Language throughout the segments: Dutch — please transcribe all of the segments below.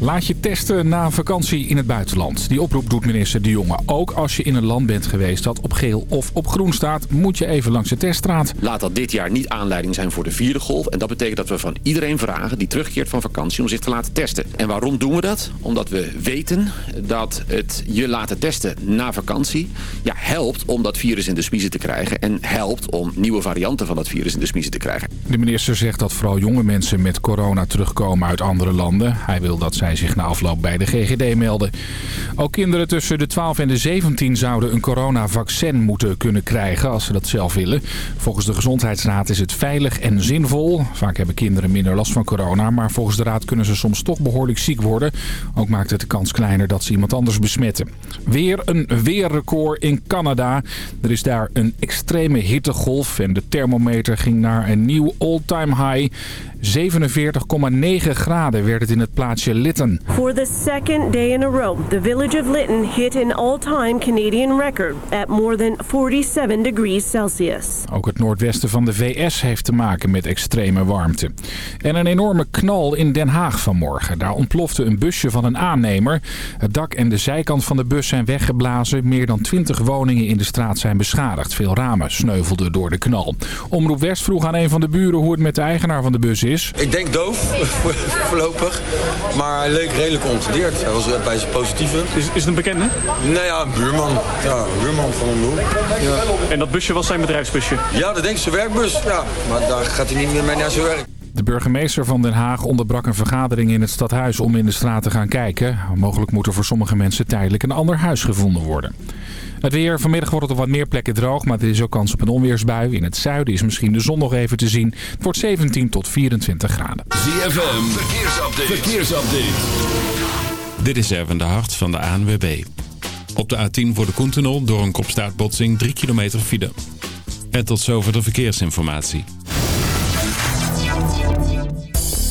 Laat je testen na een vakantie in het buitenland. Die oproep doet minister De Jonge. Ook als je in een land bent geweest dat op geel of op groen staat... moet je even langs de teststraat. Laat dat dit jaar niet aanleiding zijn voor de vierde golf. En dat betekent dat we van iedereen vragen die terugkeert van vakantie... om zich te laten testen. En waarom doen we dat? Omdat we weten dat het je laten testen na vakantie... Ja, helpt om dat virus in de smiezen te krijgen. En helpt om nieuwe varianten van dat virus in de smiezen te krijgen. De minister zegt dat vooral jonge mensen met corona terugkomen uit andere landen. Hij wil dat zij zich na afloop bij de GGD melden. Ook kinderen tussen de 12 en de 17 zouden een coronavaccin moeten kunnen krijgen als ze dat zelf willen. Volgens de Gezondheidsraad is het veilig en zinvol. Vaak hebben kinderen minder last van corona, maar volgens de raad kunnen ze soms toch behoorlijk ziek worden. Ook maakt het de kans kleiner dat ze iemand anders besmetten. Weer een weerrecord in Canada. Er is daar een extreme hittegolf en de thermometer ging naar een nieuw all-time high. 47,9 graden werd het in het plaatsje Lytton. For the second day in a row, the village of Lytton hit an all-time Canadian record at more than 47 degrees Celsius. Ook het noordwesten van de VS heeft te maken met extreme warmte. En een enorme knal in Den Haag vanmorgen. Daar ontplofte een busje van een aannemer. Het dak en de zijkant van de bus zijn weggeblazen. Meer dan 20 woningen in de straat zijn beschadigd. Veel ramen sneuvelden door de knal. Omroep West vroeg aan een van de buren hoe het met de eigenaar van de bus is. Ik denk doof, voorlopig. Maar hij leek redelijk ongedeerd. Hij was bij zijn positieve. Is, is het een bekende? Nou ja, een buurman. Ja, een buurman van doen. Ja. En dat busje was zijn bedrijfsbeidsbusje? Ja, dat denk ik zijn werkbus. Ja, maar daar gaat hij niet meer mee naar zijn werk. De burgemeester van Den Haag onderbrak een vergadering in het stadhuis om in de straat te gaan kijken. Mogelijk moet er voor sommige mensen tijdelijk een ander huis gevonden worden. Het weer. Vanmiddag wordt het op wat meer plekken droog, maar er is ook kans op een onweersbui. In het zuiden is misschien de zon nog even te zien. Het wordt 17 tot 24 graden. ZFM, verkeersupdate. verkeersupdate. Dit is Erwin de Hart van de ANWB. Op de A10 voor de Koentunnel door een kopstaartbotsing 3 kilometer file. En tot zover de verkeersinformatie.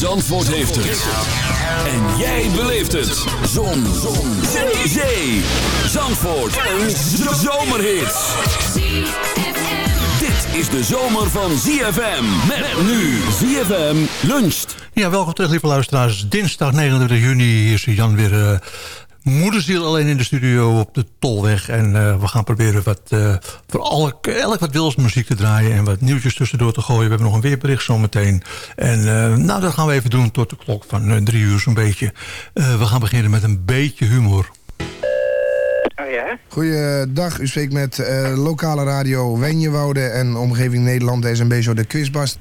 Zandvoort heeft het. En jij beleeft het. Zon. Zon. Zee. Zee. Zandvoort. Een zomerhit. Dit is de zomer van ZFM. Met nu ZFM luncht. Ja, welkom terug, lieve luisteraars. Dinsdag 29 juni. Is Jan weer eh, moederziel alleen in de studio op de Tolweg. En eh, we gaan proberen wat, eh, voor elk, elk wat wils muziek te draaien... en wat nieuwtjes tussendoor te gooien. We hebben nog een weerbericht zometeen. En eh, nou, dat gaan we even doen tot de klok van drie uur zo'n beetje. Eh, we gaan beginnen met een beetje humor. Oh ja? Goeiedag, u spreekt met eh, lokale radio Wenjewoude en omgeving Nederland. Deze een beetje de quizbast.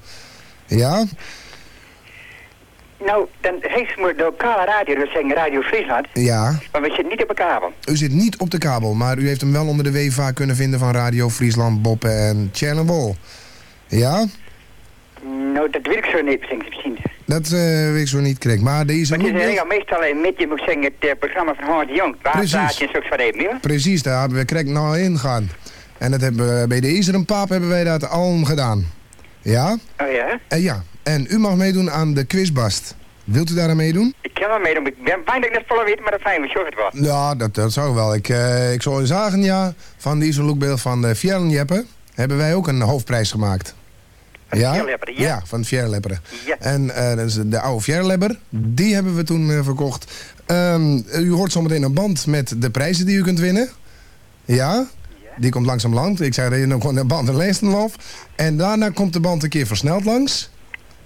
Ja? Nou, dan heeft de lokale radio, dat zeggen Radio Friesland. Ja. Maar we zitten niet op de kabel. U zit niet op de kabel, maar u heeft hem wel onder de WVA kunnen vinden van Radio Friesland, Boppen en Channel Ja? Nou, dat weet ik zo niet, misschien. Dat eh, weet ik zo niet correct. Maar deze Maar het is heel meestal met je moet zeggen het eh, programma van Hans Jong. Waar Precies. zo van even, ja? Precies, daar hebben we correct nou ingaan. En dat hebben we, bij de Iserenpaap hebben wij dat al gedaan. Ja? Oh ja? En ja, en u mag meedoen aan de quizbast. Wilt u daar aan meedoen? Ik kan wel meedoen. Ik ben fijn dat ik net volle weet, maar dat fijn, we zorgen het wel. Ja, dat, dat zou wel. Ik, eh, ik zou zagen, ja, van die lookbeeld van de Fjellnjeppe hebben wij ook een hoofdprijs gemaakt. Ja? Fjelljeppe, ja. van Fjelllepperen. Ja. En eh, dat is de oude Fjelllepper, die hebben we toen eh, verkocht. Ehm, u hoort zometeen een band met de prijzen die u kunt winnen. Ja? Die komt langzaam langs. Ik zei, dan gewoon de band een leestenlof. En daarna komt de band een keer versneld langs.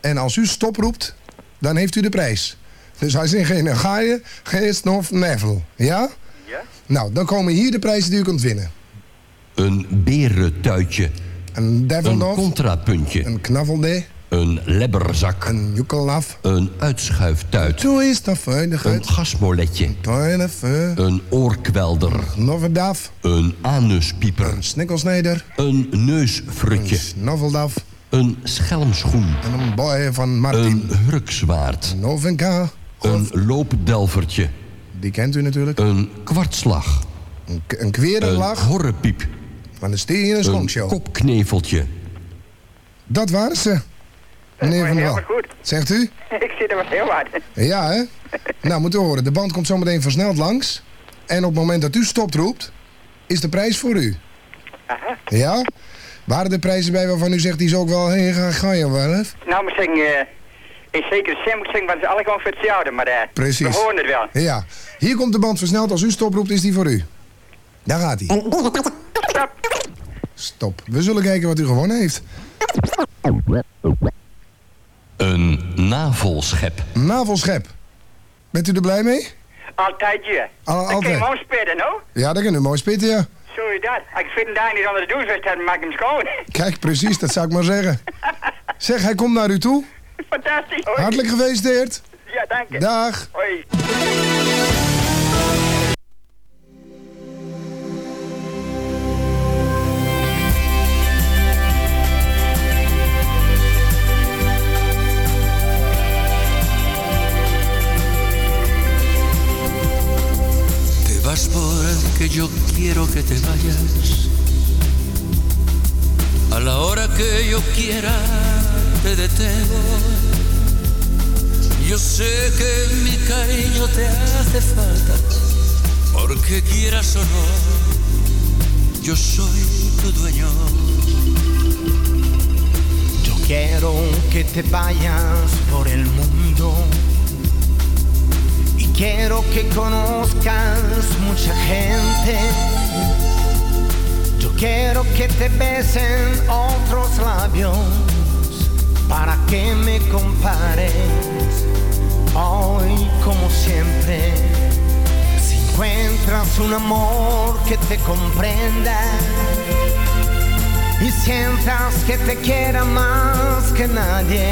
En als u stop roept, dan heeft u de prijs. Dus hij zegt geen ga je, geen snof, nevel. Ja? Ja? Nou, dan komen hier de prijzen die u kunt winnen. Een berentuitje. Een Een develnof, contrapuntje. een knaveldee, Een lebberzak. een joekelaf. Een uitschuiftuit. Zo is dat Een gasmoletje. Feu, Een oorkwelder. een daf, Een anuspieper. een snikkelsnijder, Een een neusfrutje. Een schelmschoen. en een boy van Martin. Een hurkzwaard. Nog een K, Een loopdelvertje. die kent u natuurlijk. Een kwartslag. Een, een Een horrepiep. van de Steen en Een Schonkshow. kopkneveltje. Dat waren ze. Meneer was Van der heel Wal. goed. Zegt u? Ik zit er was heel hard. Ja, hè? Nou, moet u horen. De band komt zometeen versneld langs. En op het moment dat u stopt roept, is de prijs voor u. Aha. Ja? Waren er prijzen bij waarvan u zegt, die is ook wel heen gaan, je wel, hè? Nou, moet zeggen, eh ik zeker Sam zeggen, want ze alle gewoon voor hetzelfde, maar eh, Precies. we horen het wel. Ja. Hier komt de band versneld. Als u stop roept, is die voor u. Daar gaat hij. Stop. Stop. We zullen kijken wat u gewonnen heeft. Een navelschep. Navelschep. Bent u er blij mee? Altijd je. Al- kun altijd. je hem ook spitten, no? Ja, dat kan u mooi spitten, ja. Zo is dat. Als ik vind daar niet onder de douche was, dan maak ik hem schoon. Kijk, precies, dat zou ik maar zeggen. Zeg, hij komt naar u toe. Fantastisch. Hoi. Hartelijk gefeliciteerd. Ja, dank je. Dag. Hoi. Te vas porque yo quiero que te vayas. A la hora que yo quiera te detengo. Yo sé que mi cariño te hace falta. Porque quieras o no, yo soy tu dueño. Yo quiero que te vayas por el mundo quiero que conozcas mucha gente. Yo quiero que te besen otros labios para que me compares hoy como siempre. Si encuentras un amor que te comprenda y sientas que te quiera más que nadie.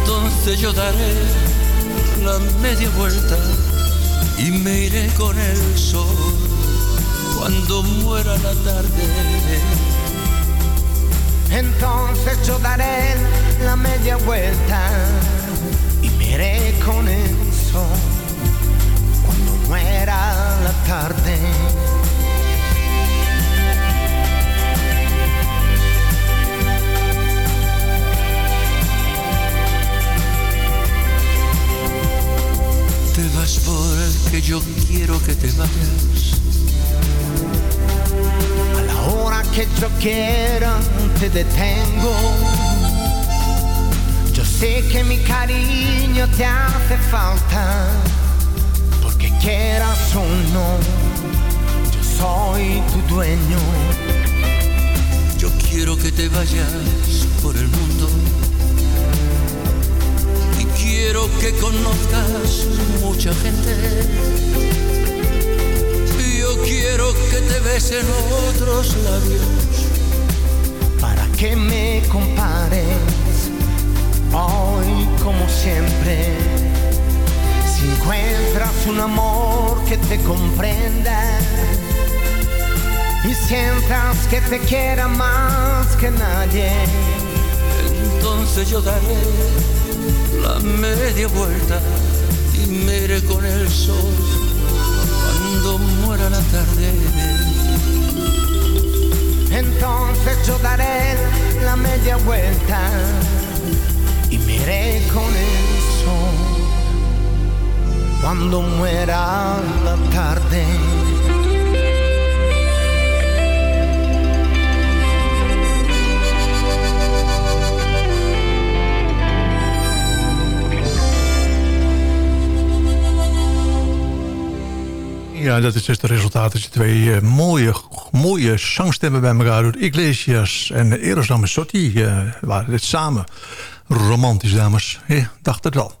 Entonces yo daré la media vuelta y me iré con el sol cuando muera la tarde. Entonces yo daré la media vuelta y me iré con el sol cuando muera la tarde. Te vas porque yo quiero que te vayas. A la hora que yo quiera te detengo. Yo sé que mi cariño te hace falta, porque quieras o no, yo soy tu dueño. Yo quiero que te vayas por el mundo. Quiero que conozcas mucha gente. Yo quiero que te besen otros labios. para que me compares hoy como siempre. Si encuentras un amor que te comprenda y sientas que te quiera más que nadie, Entonces yo daré la media vuelta y me iré con el sol cuando muera la tarde. entonces yo daré la media vuelta y me iré con el sol cuando muera la tarde. Ja, dat is dus het resultaat dat je twee eh, mooie, mooie zangstemmen bij elkaar doet. Iglesias en Eros Ramazzotti eh, waren dit samen. Romantisch, dames. Ja, dacht het wel.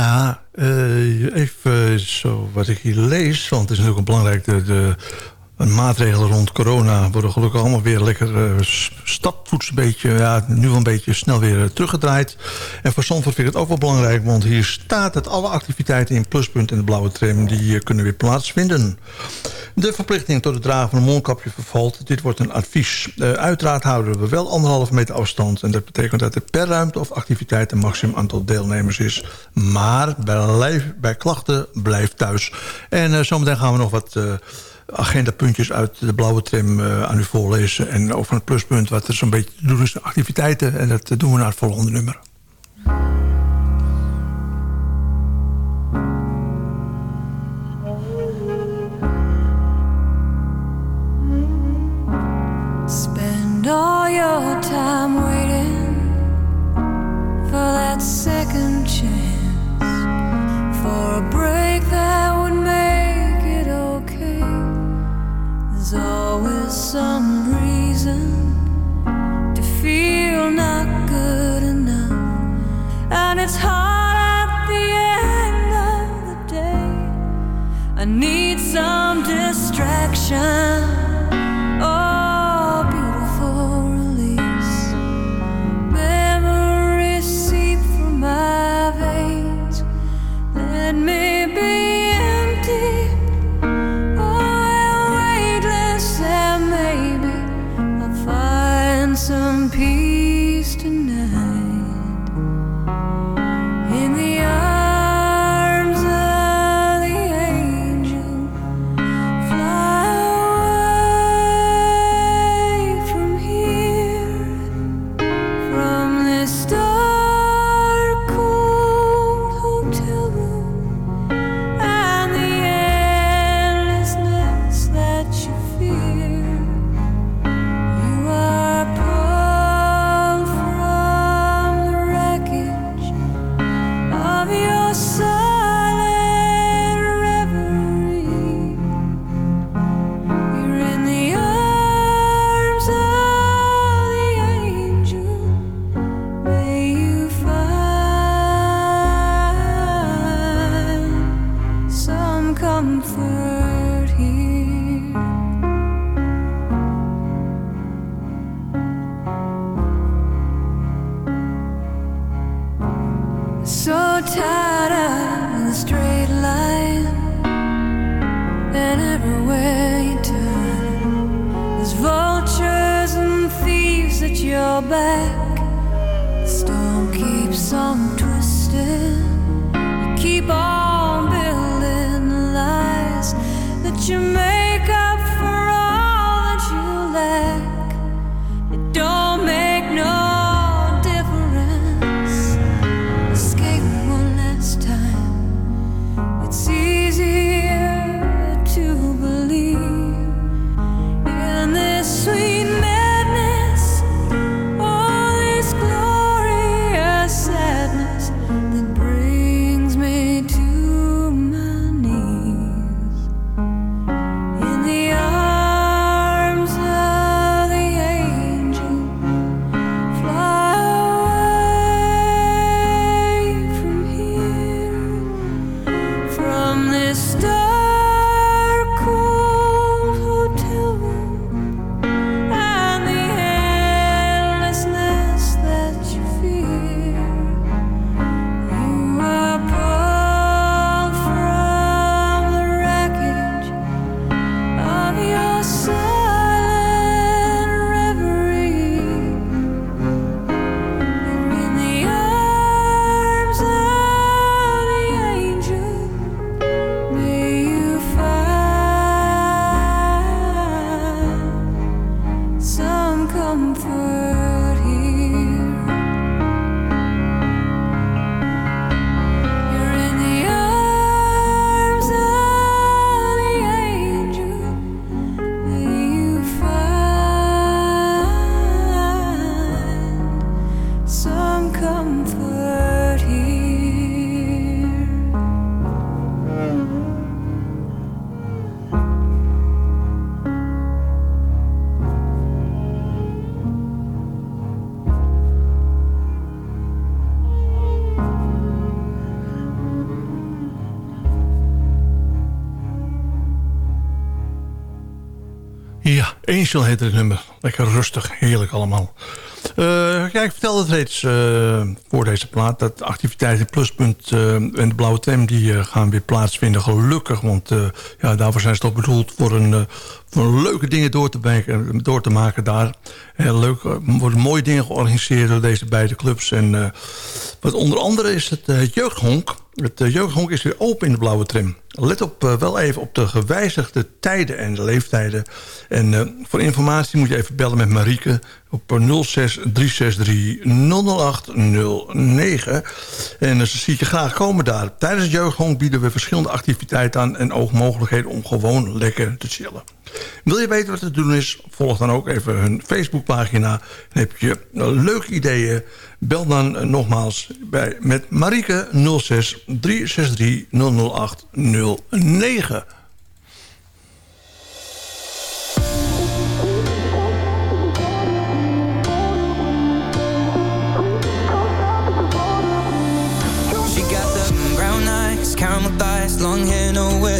Ja, eh, even zo wat ik hier lees. Want het is natuurlijk een belangrijk... De, de maatregelen rond corona worden gelukkig allemaal weer lekker uh, stapvoets een beetje, ja, nu wel een beetje snel weer uh, teruggedraaid. En voor Zandvoort vind ik het ook wel belangrijk, want hier staat dat alle activiteiten in Pluspunt en de blauwe tram, die uh, kunnen weer plaatsvinden. De verplichting tot het dragen van een mondkapje vervalt. Dit wordt een advies. uiteraard houden we wel anderhalve meter afstand. En dat betekent dat er per ruimte of activiteit een maximum aantal deelnemers is. Maar bij, bij klachten blijf thuis. En zometeen gaan we nog wat agendapuntjes uit de blauwe tram uh, aan u voorlezen. En over een pluspunt wat er zo'n beetje te doen activiteiten. En dat doen we naar het volgende nummer. Spend all your time waiting for that second chance, for a break that would make. There's always some reason to feel not good enough, and it's hard at the end of the day. I need some distraction. Angel heet het nummer. Lekker rustig, heerlijk allemaal. Ja, ik vertelde het reeds eh, voor deze plaat... dat activiteiten Pluspunt eh, en de Blauwe Tram... die gaan weer plaatsvinden, gelukkig. Want ja, daarvoor zijn ze toch bedoeld voor, een, voor leuke dingen door te, maken, door te maken daar. Heel leuk, worden mooie dingen georganiseerd door deze beide clubs. En wat onder andere is het jeugdhonk. Het uh, jeugdhonk is weer open in de blauwe tram. Let op, uh, wel even op de gewijzigde tijden en de leeftijden. En uh, voor informatie moet je even bellen met Marieke op 06 363 008 09. En ze ziet je graag komen daar. Tijdens het jeugdhonk bieden we verschillende activiteiten aan... en ook mogelijkheden om gewoon lekker te chillen. Wil je weten wat te doen is? Volg dan ook even hun Facebookpagina. Dan heb je leuke ideeën. Bel dan uh, nogmaals bij, met Marieke 06 363 008 09. She got the brown eyes, caramel thighs, long hair, no I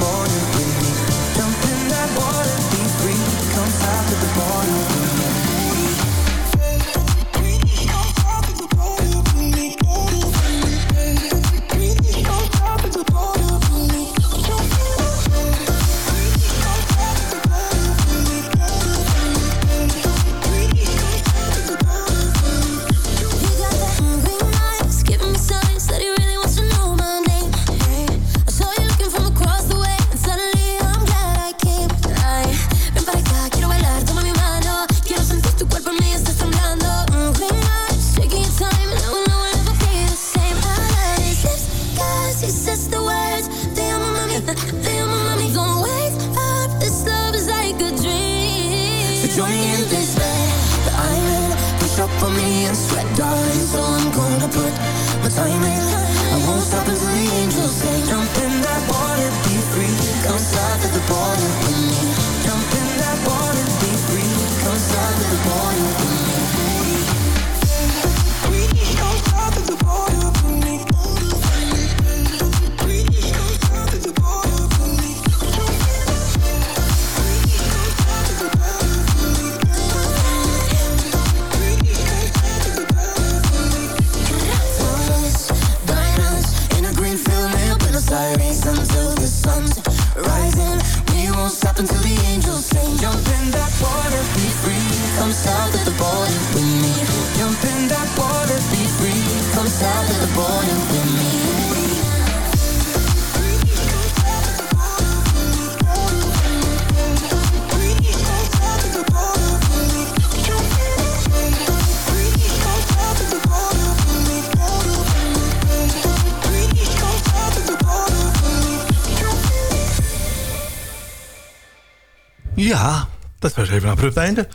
border with me. Jump in that water, be free. Come south to the border. Even een abrupt einde.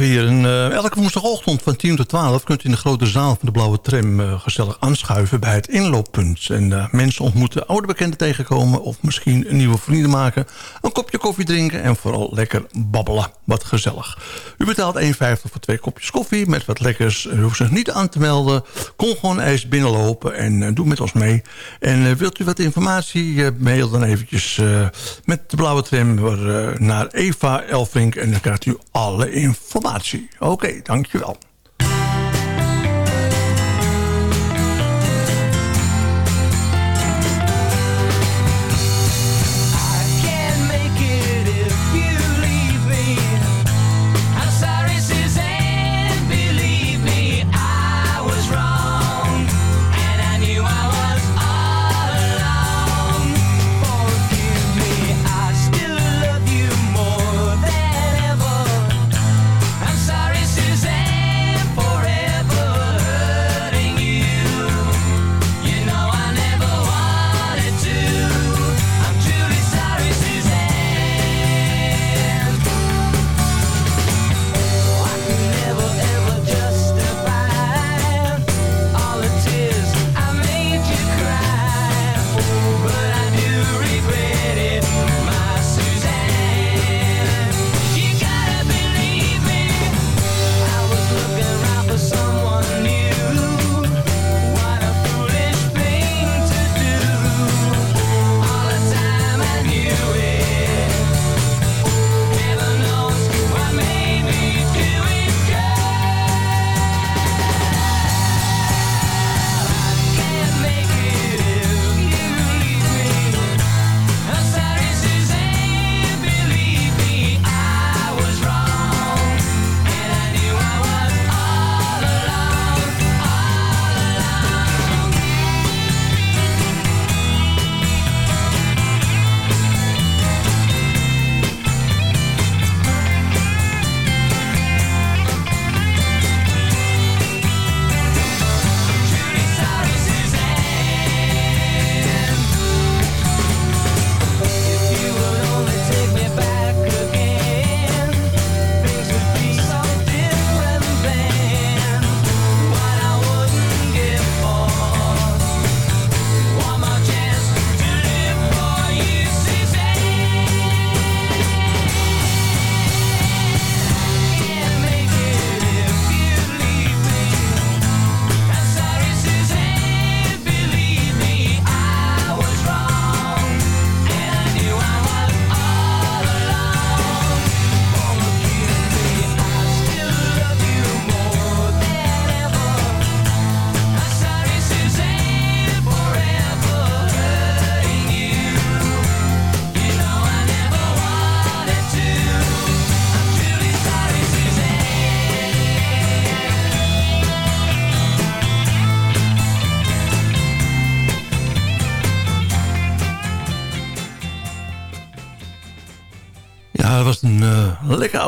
Hier een, eh, elke woensdagochtend van 10 tot 12... kunt u in de grote zaal van de Blauwe Tram eh, gezellig aanschuiven bij het inlooppunt. En eh, mensen ontmoeten oude bekenden tegenkomen... of misschien nieuwe vrienden maken, een kopje koffie drinken... en vooral lekker babbelen. Wat gezellig. U betaalt 1,50 voor twee kopjes koffie met wat lekkers. U hoeft zich niet aan te melden. Kom gewoon eens binnenlopen en doe met ons mee. En wilt u wat informatie, mail dan eventjes met de blauwe tram naar Eva Elfrink... en dan krijgt u alle informatie. Oké, dankjewel.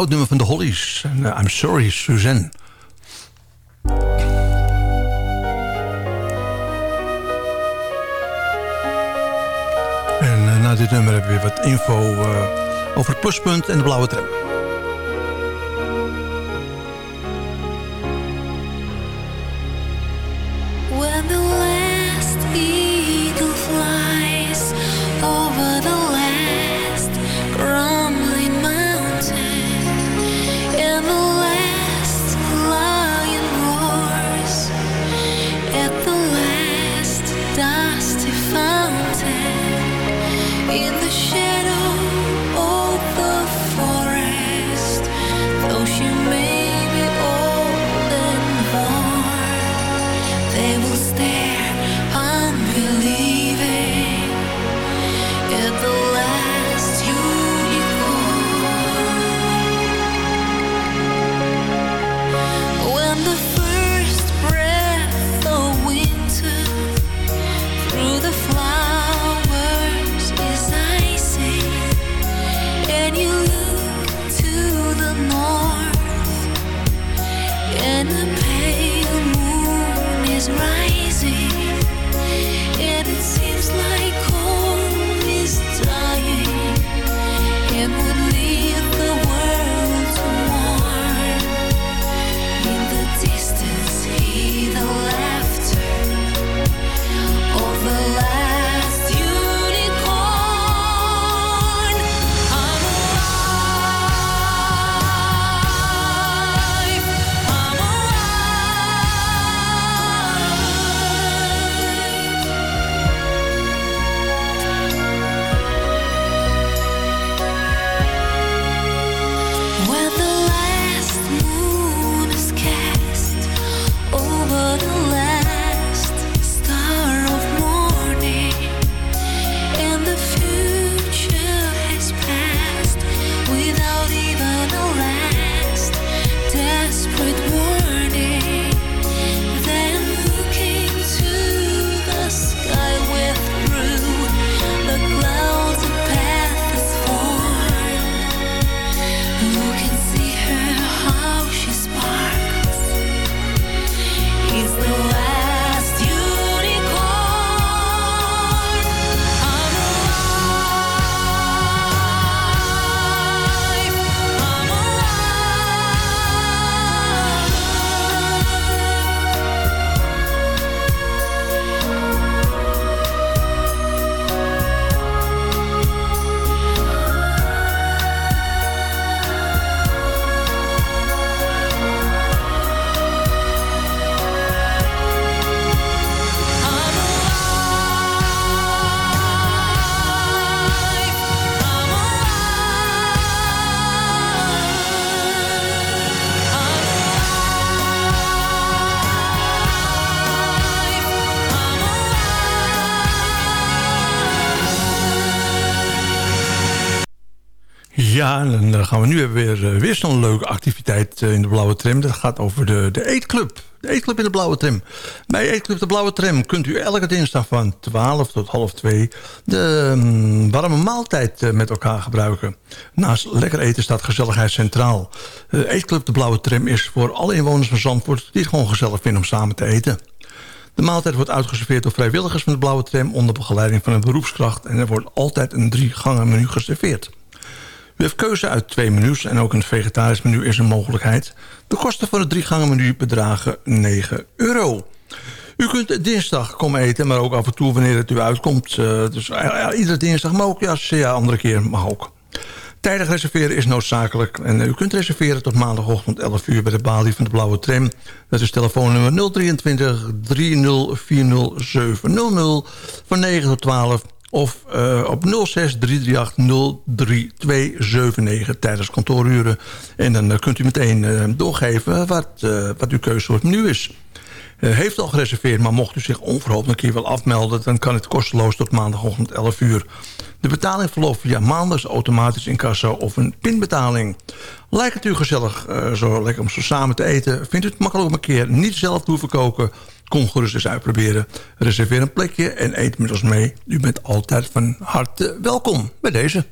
Oud nummer van de Hollies. En, eh, I'm sorry, Suzanne. En eh, na dit nummer hebben we wat info eh, over het pluspunt en de blauwe tram. Gaan we nu hebben we weer, eh, weer zo'n leuke activiteit eh, in de Blauwe Tram. Dat gaat over de, de Eetclub. De Eetclub in de Blauwe Tram. Bij Eetclub de Blauwe Tram kunt u elke dinsdag van 12 tot half 2... de mm, warme maaltijd eh, met elkaar gebruiken. Naast lekker eten staat gezelligheid centraal. De Eetclub de Blauwe Tram is voor alle inwoners van Zandvoort... die het gewoon gezellig vinden om samen te eten. De maaltijd wordt uitgeserveerd door vrijwilligers van de Blauwe Tram... onder begeleiding van een beroepskracht... en er wordt altijd een drie gangen menu geserveerd. U heeft keuze uit twee menus en ook een vegetarisch menu is een mogelijkheid. De kosten voor het drie gangen menu bedragen 9 euro. U kunt dinsdag komen eten, maar ook af en toe wanneer het u uitkomt. Eh, dus ja, ja, iedere dinsdag, maar ook ja, ja, andere keer mag ook. Tijdig reserveren is noodzakelijk. En eh, u kunt reserveren tot maandagochtend 11 uur bij de balie van de Blauwe Tram. Dat is telefoonnummer 023 3040 700 van 9 tot 12. Of uh, op 06 338 03279 tijdens kantooruren. En dan uh, kunt u meteen uh, doorgeven wat, wat uw keuze voor het menu is. heeft al gereserveerd, maar mocht u zich onverhoopt een keer wel afmelden... dan kan het kosteloos tot maandagochtend 11 uur. De betaling verloopt via maandags automatisch in kassa of een pinbetaling. Lijkt het u gezellig zo lekker om zo samen te eten... vindt u het makkelijk om een keer niet zelf te hoeven koken... Kom gerust eens uitproberen. Reserveer een plekje en eet met ons mee. U bent altijd van harte welkom bij deze.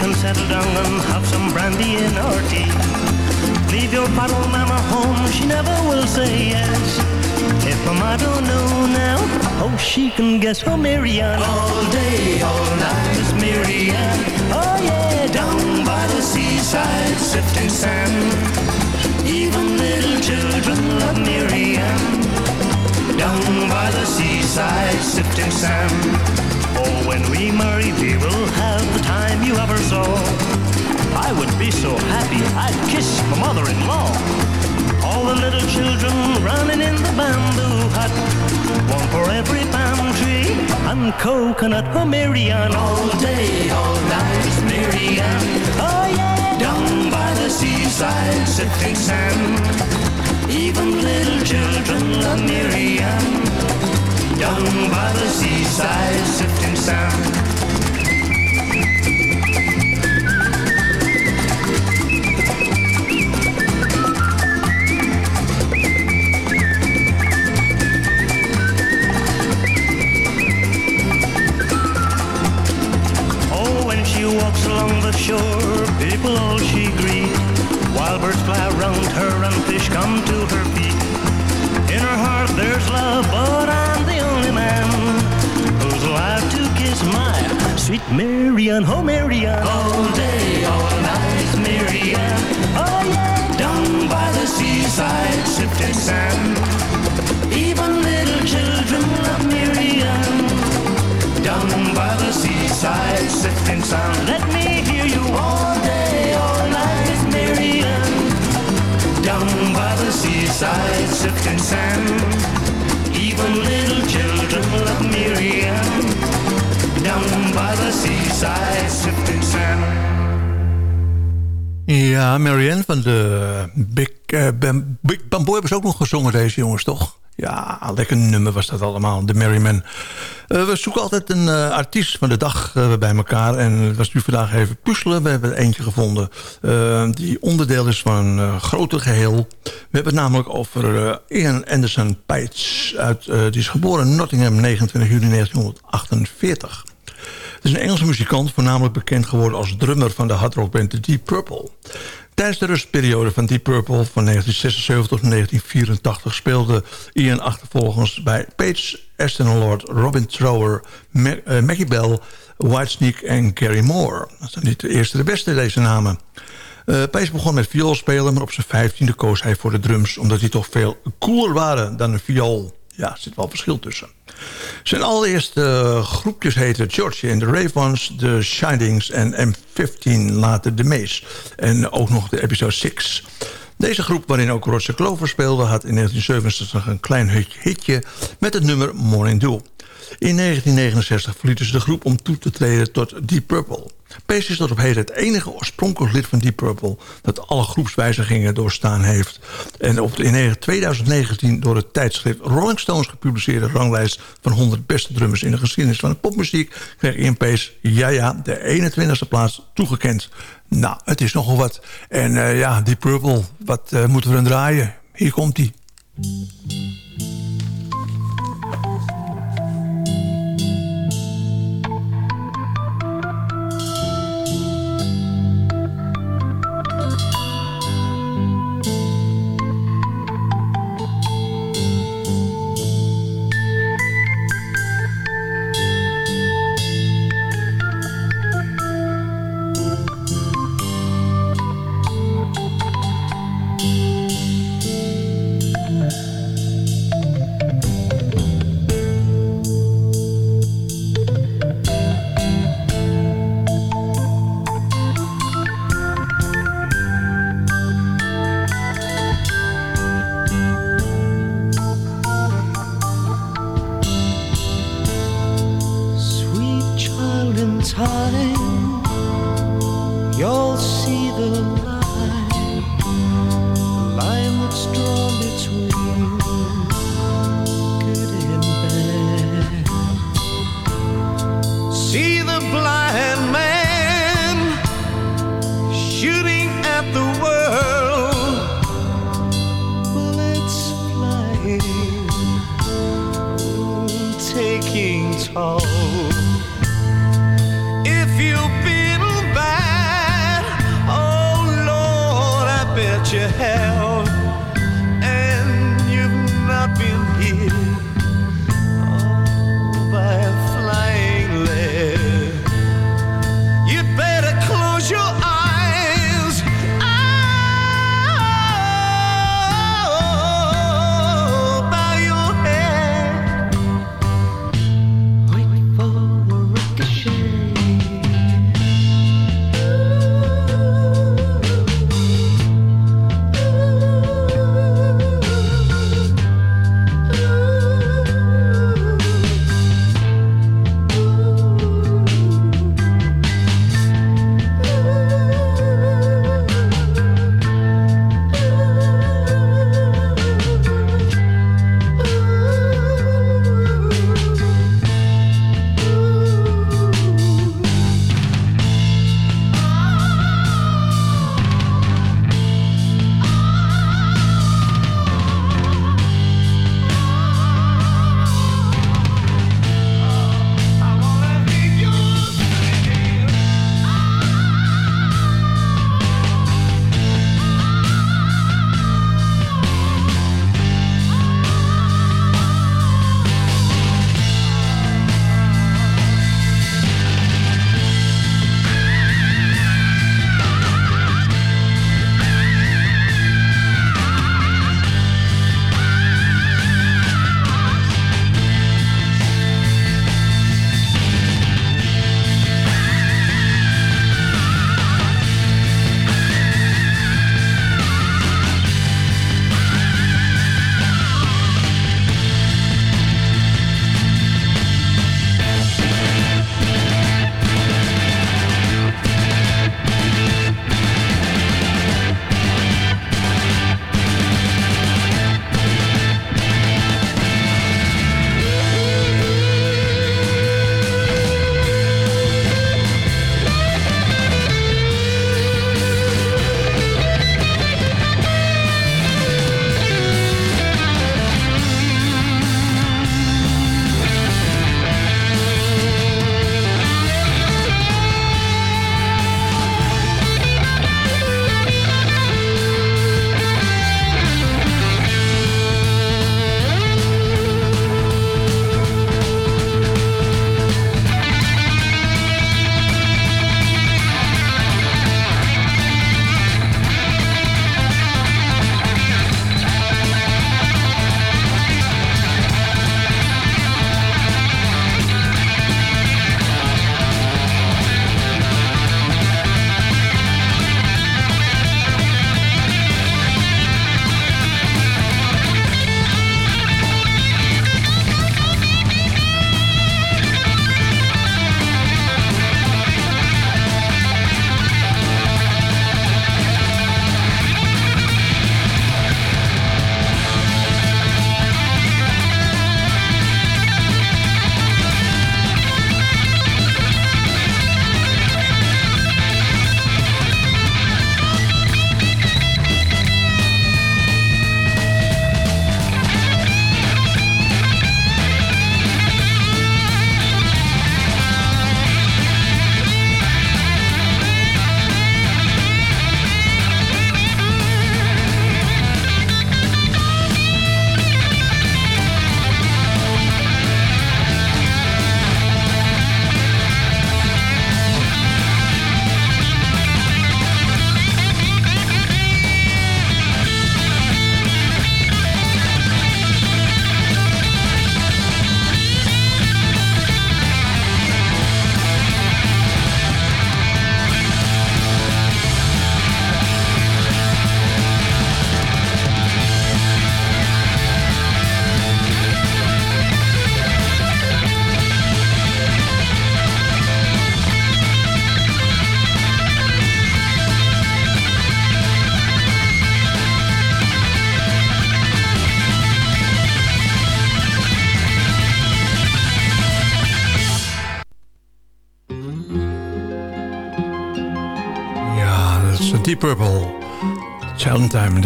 Can settle down and have some brandy in our tea. Leave your bottle mama home, she never will say yes. If mama don't know now, oh she can guess. Oh Marianne, all day, all night is Marianne. Oh yeah, down by the seaside, sifting sand. Even little children love Marianne. Down by the seaside, sifting sand. Oh, when we marry, we will have the time you ever saw. I would be so happy, I'd kiss my mother-in-law. All the little children running in the bamboo hut. One for every palm tree and coconut. Oh, Marianne, all day, all night Marianne. Oh, yeah. Down by the seaside, sifting sand. Even little children love Marianne. Down by the seaside, sifting sand. Marianne. Oh, Marianne. All day, all night, Marianne. Oh, yeah. Down by the seaside, sifting sand. Even little children love Marianne. Down by the seaside, sifting sand. Let me hear you all day, all night, Marianne. Down by the seaside, sifting sand. Even little children love Marianne. By the seaside, sand. Ja, Marianne van de Big, eh, Big Bamboo hebben ze ook nog gezongen, deze jongens, toch? Ja, lekker nummer was dat allemaal, de Merryman. Eh we zoeken altijd een eh, artiest van de dag bij elkaar. En het was nu vandaag even puzzelen. We hebben er eentje gevonden die onderdeel is van een groter geheel. We hebben het namelijk over Ian Anderson Pites. Uit, die is geboren in Nottingham, 29 juli 1948. Het is een Engelse muzikant, voornamelijk bekend geworden als drummer van de hardrockband Deep Purple. Tijdens de rustperiode van Deep Purple van 1976 tot 1984 speelde Ian achtervolgens bij Page, Aston Lord, Robin Trower, eh, Maggie Bell, Whitesnake en Gary Moore. Dat zijn niet de eerste de beste deze namen. Page begon met vioolspelen, maar op zijn vijftiende koos hij voor de drums... omdat die toch veel cooler waren dan een viool. Ja, er zit wel verschil tussen. Zijn allereerste eh, groepjes heten Georgie and the Ravens, The Shinings en M15, later The Maze. En ook nog de episode 6. Deze groep, waarin ook Roger Clover speelde... had in 1967 een klein hit- hitje met het nummer Morning Dew. In 1969 verlieten ze de groep om toe te treden tot Deep Purple. Pace is tot op heden het enige oorspronkelijk lid van Deep Purple... dat alle groepswijzigingen doorstaan heeft. En op de in 2019 door het tijdschrift Rolling Stones gepubliceerde ranglijst... van 100 beste drummers in de geschiedenis van de popmuziek... kreeg Ian Pace, ja ja, de 21ste plaats toegekend. Nou, het is nogal wat. En eh, ja, Deep Purple, wat eh, moeten we dan draaien? Hier komt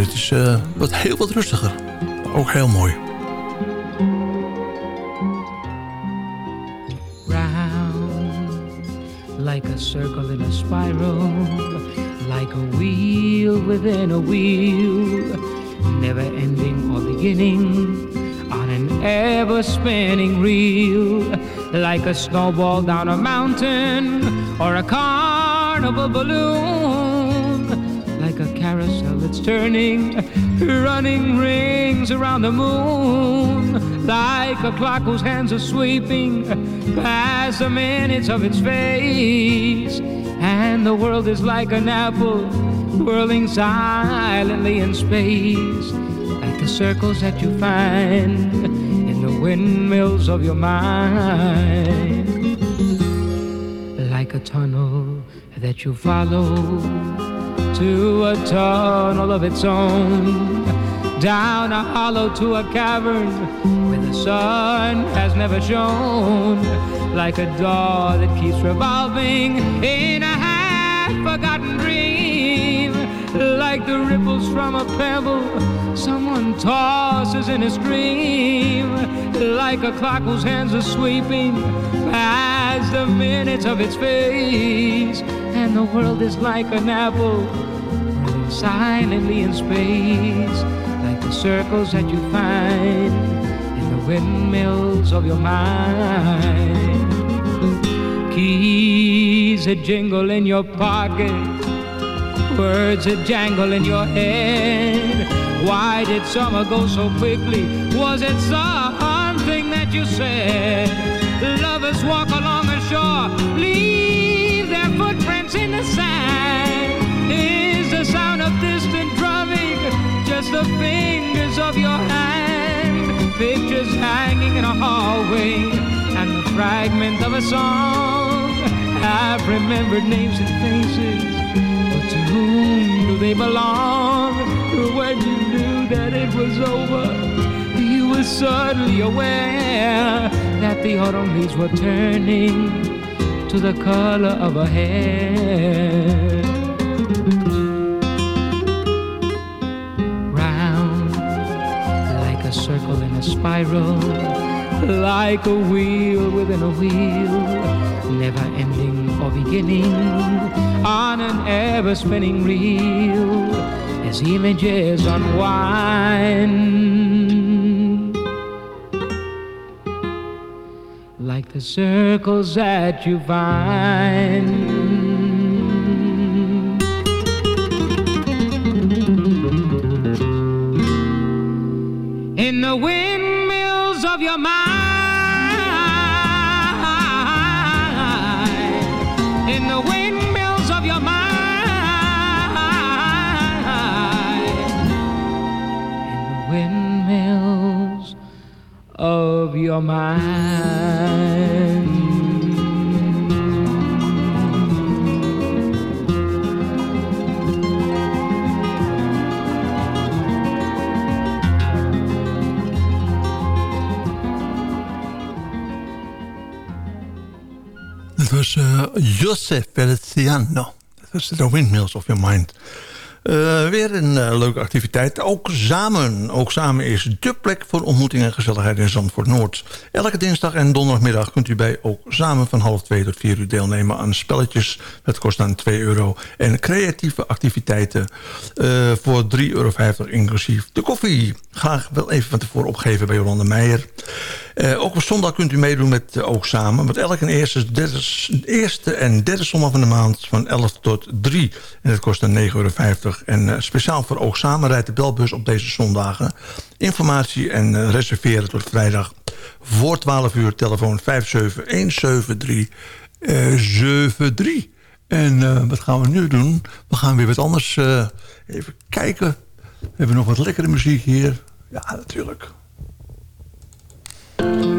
Dit is eh, wat heel wat rustiger. Ook heel mooi. round like a circle in a spiral, like a wheel within a wheel, never ending or beginning on an ever spinning reel, like a snowball down a mountain or a carnival balloon, like a carousel that's turning, running rings around the moon, like a clock whose hands are sweeping past the minutes of its face. And the world is like an apple whirling silently in space, like the circles that you find in the windmills of your mind, like a tunnel that you follow to a tunnel of its own, down a hollow to a cavern where the sun has never shone, like a door that keeps revolving in a half-forgotten dream, like the ripples from a pebble someone tosses in a stream, like a clock whose hands are sweeping past the minutes of its face, and the world is like an apple whirling silently in space, like the circles that you find in the windmills of your mind. Keys that jingle in your pocket, words that jangle in your head. Why did summer go so quickly? Was it something that you said? Lovers walk along the shore, the fingers of your hand? Pictures hanging in a hallway and the fragment of a song. I've remembered names and faces, but to whom do they belong? When you knew that it was over, you were suddenly aware that the autumn leaves were turning to the color of a hair. Spiral, like a wheel within a wheel, never ending or beginning on an ever spinning reel as images unwind. Like the circles that you find. Your mind. Dat was eh Joseph Feliciano. Dat was The Windmills of Your Mind. Eh, weer een eh, leuke activiteit. Ook samen. Ook samen is de plek voor ontmoeting en gezelligheid in Zandvoort Noord. Elke dinsdag en donderdagmiddag kunt u bij ook samen van half twee tot vier uur deelnemen aan spelletjes. Dat kost dan 2 euro. En creatieve activiteiten eh, voor 3,50 euro inclusief de koffie. Graag wel even van tevoren opgeven bij Jolande Meijer. Eh, ook op zondag kunt u meedoen met Oog Samen. Want elke eerste, derde, eerste en derde zondag van de maand van 11 tot 3. En dat kost dan 9,50 euro. En uh, speciaal voor Oog Samen rijdt de belbus op deze zondagen. Informatie en uh, reserveren tot vrijdag voor 12 uur. Telefoon 57173 73. En wat gaan we nu doen? We gaan weer wat anders even kijken. We hebben nog wat lekkere muziek hier. Ja, natuurlijk. Thank you.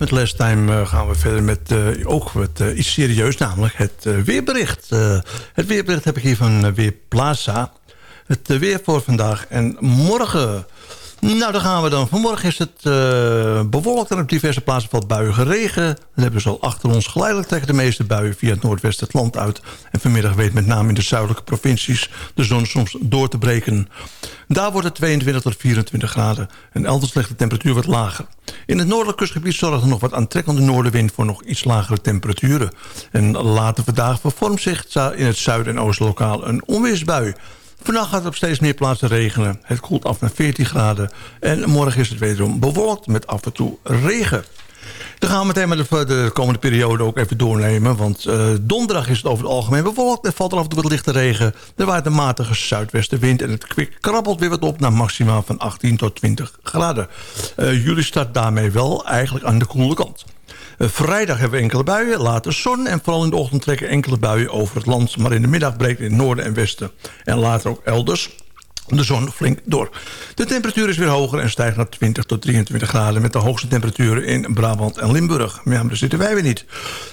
Met Last Time eh, gaan we verder met eh, ook wat, eh, iets serieus, namelijk het weerbericht. Het weerbericht heb ik hier van Weerplaza. Het weer voor vandaag en morgen. Nou, daar gaan we dan. Vanmorgen is het eh, bewolkt en op diverse plaatsen valt buien regen. Dan hebben we zo achter ons geleidelijk tegen de meeste buien via het noordwesten het land uit. En vanmiddag weet met name in de zuidelijke provincies de zon soms door te breken. Daar wordt het 22 tot 24 graden en elders ligt de temperatuur wat lager. In het noordelijk kustgebied zorgt er nog wat aantrekkende noordenwind voor nog iets lagere temperaturen. En later vandaag vervormt zich in het zuiden en oosten lokaal een onweersbui. Vannacht gaat het op steeds meer plaatsen regenen. Het koelt af naar 14 graden. En morgen is het wederom bewolkt met af en toe regen. Dan gaan we meteen met de, de komende periode ook even doornemen. Want uh, donderdag is het over het algemeen bewolkt. Er valt er af en toe wat lichte regen. Er waait een matige zuidwestenwind. En het kwik krabbelt weer wat op naar maximaal van 18 tot 20 graden. Uh, jullie start daarmee wel eigenlijk aan de koele kant. Uh, vrijdag hebben we enkele buien, later zon... en vooral in de ochtend trekken enkele buien over het land... maar in de middag breekt in het noorden en westen... en later ook elders de zon flink door. De temperatuur is weer hoger en stijgt naar 20 tot 23 graden... met de hoogste temperaturen in Brabant en Limburg. Ja, maar daar zitten wij weer niet.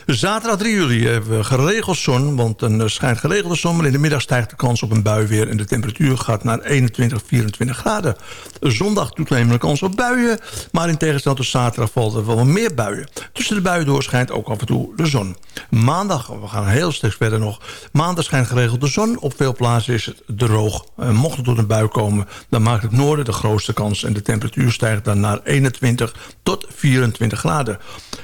Zaterdag 3 juli hebben we geregeld zon... want dan schijnt geregelde zon... maar in de middag stijgt de kans op een bui weer... en de temperatuur gaat naar 21, 24 graden. Zondag toenemende kans op buien... maar in tegenstelling tot zaterdag valt er wel meer buien. Tussen de buien door schijnt ook af en toe de zon. Maandag, we gaan heel stuk verder nog... maandag schijnt geregeld de zon. Op veel plaatsen is het droog. Mocht het tot een bui komen, dan maakt het noorden de grootste kans. En de temperatuur stijgt dan naar 21 tot 24 graden.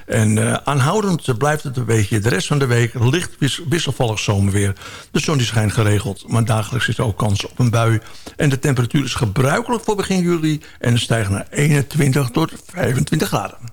En uh, aanhoudend blijft het een beetje de rest van de week licht wis wisselvallig zomerweer. De zon die schijnt geregeld, maar dagelijks is er ook kans op een bui. En de temperatuur is gebruikelijk voor begin juli en stijgt naar 21 tot 25 graden.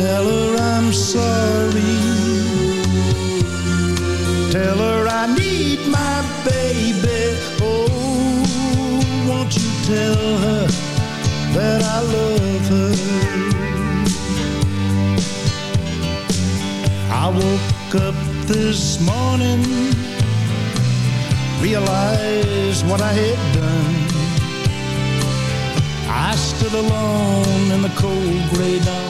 tell her I'm sorry. Tell her I need my baby. Oh, won't you tell her that I love her? I woke up this morning, realized what I had done. I stood alone in the cold gray dawn.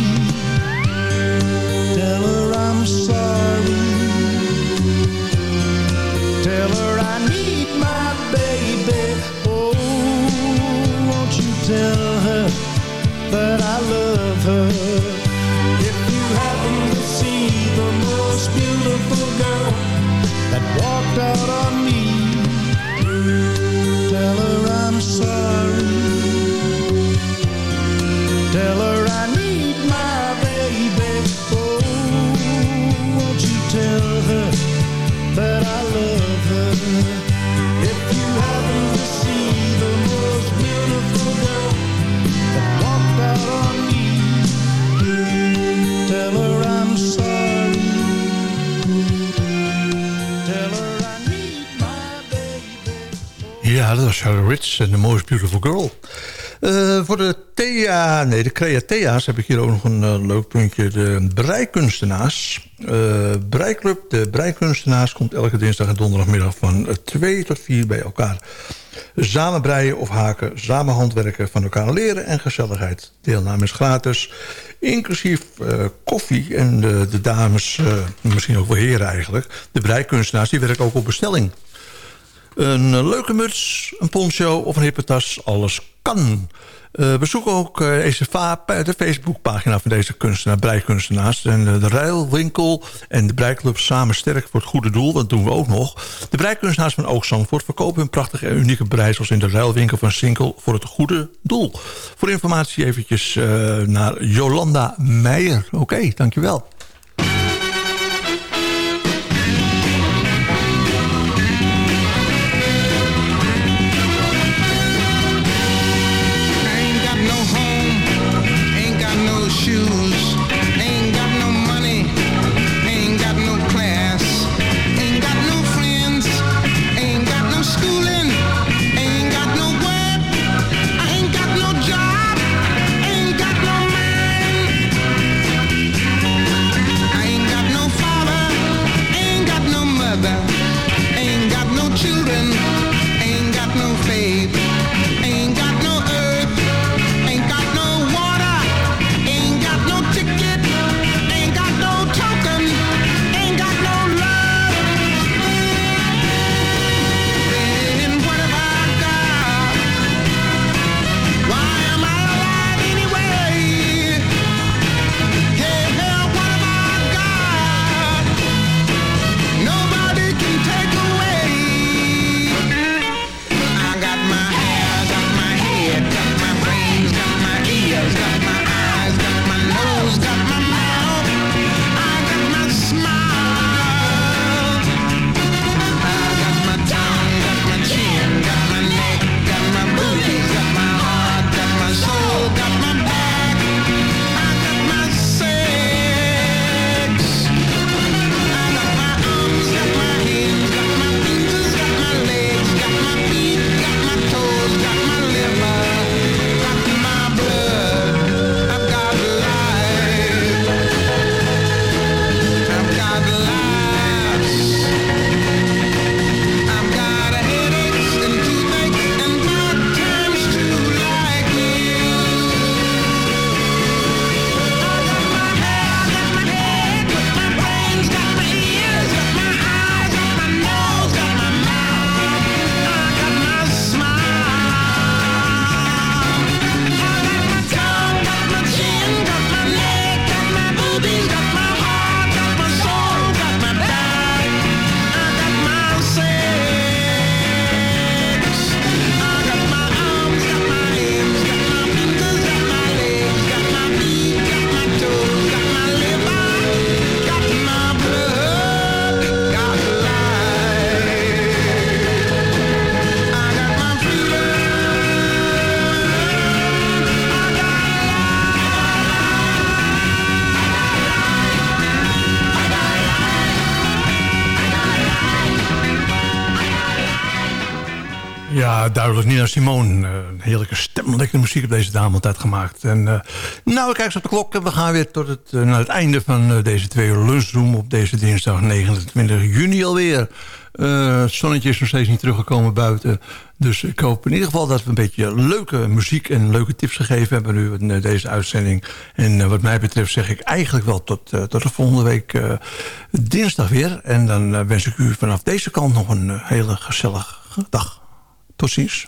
Rich en The Most Beautiful Girl. Eh, voor de Thea, nee, de Createa's heb ik hier ook nog een eh, leuk puntje. De breikunstenaars. Eh Breiklub, de breikunstenaars komt elke dinsdag en donderdagmiddag van 2 tot 4 bij elkaar. Samen breien of haken, samen handwerken, van elkaar leren en gezelligheid. Deelname is gratis, inclusief koffie en de, de dames, misschien ook wel heren eigenlijk. De breikunstenaars die werken ook op bestelling. Een eh, leuke muts, een poncho of een hippe tas, alles kan. Eh, bezoek ook uh, de Facebookpagina van deze kunstenaar, breikunstenaars. En eh, de ruilwinkel en de breiklub samen sterk voor het goede doel. Dat doen we ook nog. De breikunstenaars van Oogzandvoort verkopen hun prachtige en unieke breisels... in de ruilwinkel van Sinkel voor het goede doel. Voor informatie eventjes naar Jolanda Meijer. Oké, dankjewel. Nina Simone. Eh, Een heerlijke stem, lekkere muziek op deze dame gemaakt. En, eh, nou, we kijken eens op de klok we gaan weer tot het, eh, naar het einde van deze twee uur lunchroom op deze dinsdag 29 juni alweer. Het zonnetje is nog steeds niet teruggekomen buiten. Dus ik hoop in ieder geval dat we een beetje leuke muziek en leuke tips gegeven hebben nu in deze uitzending. En wat mij betreft zeg ik eigenlijk wel tot, tot de volgende week dinsdag weer. En dan wens ik u vanaf deze kant nog een hele gezellige dag. Tot ziens.